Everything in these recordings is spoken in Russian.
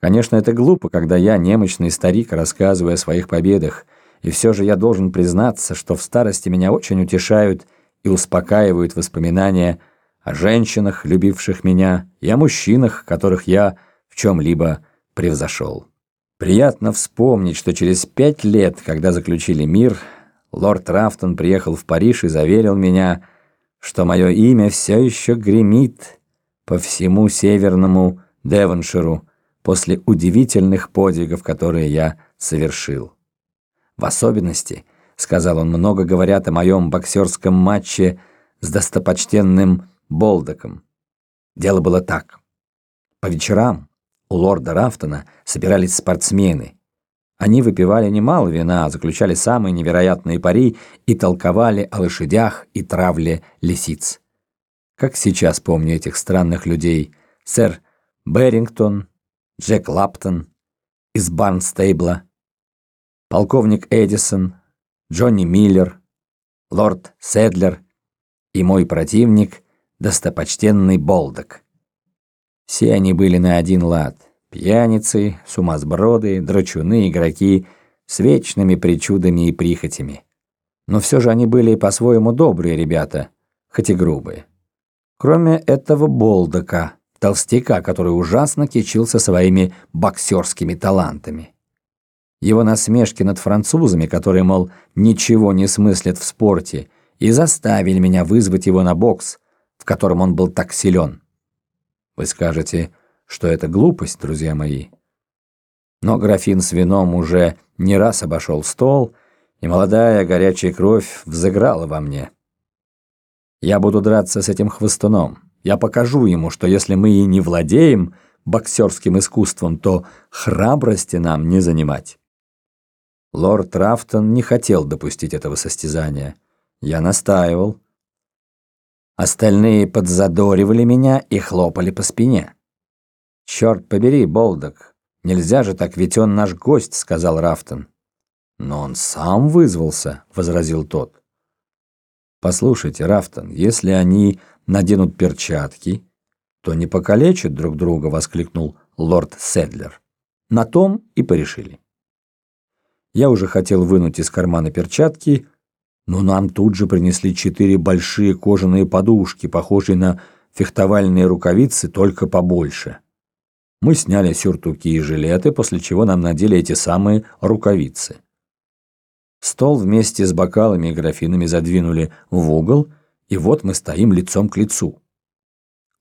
Конечно, это глупо, когда я, немощный старик, рассказываю о своих победах, и все же я должен признаться, что в старости меня очень утешают и успокаивают воспоминания о женщинах, любивших меня, и о мужчинах, которых я в чем-либо превзошел. Приятно вспомнить, что через пять лет, когда заключили мир, лорд Рафтон приехал в Париж и заверил меня, что мое имя все еще гремит по всему северному Девонширу, после удивительных подвигов, которые я совершил. В особенности, сказал он, много говорят о моем боксерском матче с достопочтенным Болдаком. Дело было так. По вечерам у лорда Рафтона собирались спортсмены. Они выпивали немало вина, заключали самые невероятные пари и толковали о лошадях и травле лисиц. Как сейчас помню этих странных людей. Сэр Берингтон, Джек Лаптон из Барнстейбла, полковник Эдисон, Джонни Миллер, лорд Седлер и мой противник, достопочтенный Болдок. Все они были на один лад. Пьяницы, сумасброды, драчуны, игроки с вечными причудами и прихотями. Но все же они были по-своему добрые ребята, хоть и грубые. Кроме этого Болдока, толстяка, который ужасно кичился своими боксерскими талантами. Его насмешки над французами, которые, мол, ничего не смыслят в спорте, и заставили меня вызвать его на бокс, в котором он был так силен. Вы скажете, что это глупость, друзья мои. Но графин с вином уже не раз обошел стол, и молодая горячая кровь взыграла во мне. Я буду драться с этим хвостуном. Я покажу ему, что если мы и не владеем боксерским искусством, то храбрости нам не занимать. Лорд Рафтон не хотел допустить этого состязания. Я настаивал. Остальные подзадоривали меня и хлопали по спине. «Черт побери, Болдок, нельзя же так, ведь он наш гость», — сказал Рафтон. «Но он сам вызвался», — возразил тот. «Послушайте, Рафтон, если они наденут перчатки, то не покалечат друг друга, воскликнул лорд Седлер. На том и порешили. Я уже хотел вынуть из кармана перчатки, но нам тут же принесли четыре большие кожаные подушки, похожие на фехтовальные рукавицы, только побольше. Мы сняли сюртуки и жилеты, после чего нам надели эти самые рукавицы. Стол вместе с бокалами и графинами задвинули в угол, и вот мы стоим лицом к лицу.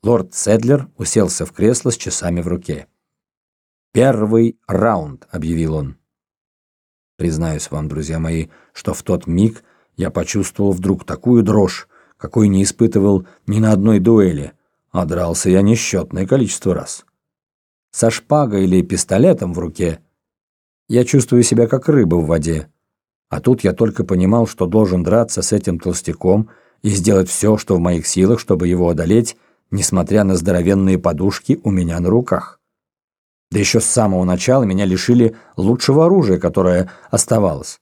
Лорд Седлер уселся в кресло с часами в руке. «Первый раунд», — объявил он. Признаюсь вам, друзья мои, что в тот миг я почувствовал вдруг такую дрожь, какой не испытывал ни на одной дуэли, а дрался я несчетное количество раз. Со шпагой или пистолетом в руке я чувствую себя как рыба в воде, а тут я только понимал, что должен драться с этим толстяком и сделать все, что в моих силах, чтобы его одолеть, несмотря на здоровенные подушки у меня на руках. Да еще с самого начала меня лишили лучшего оружия, которое оставалось.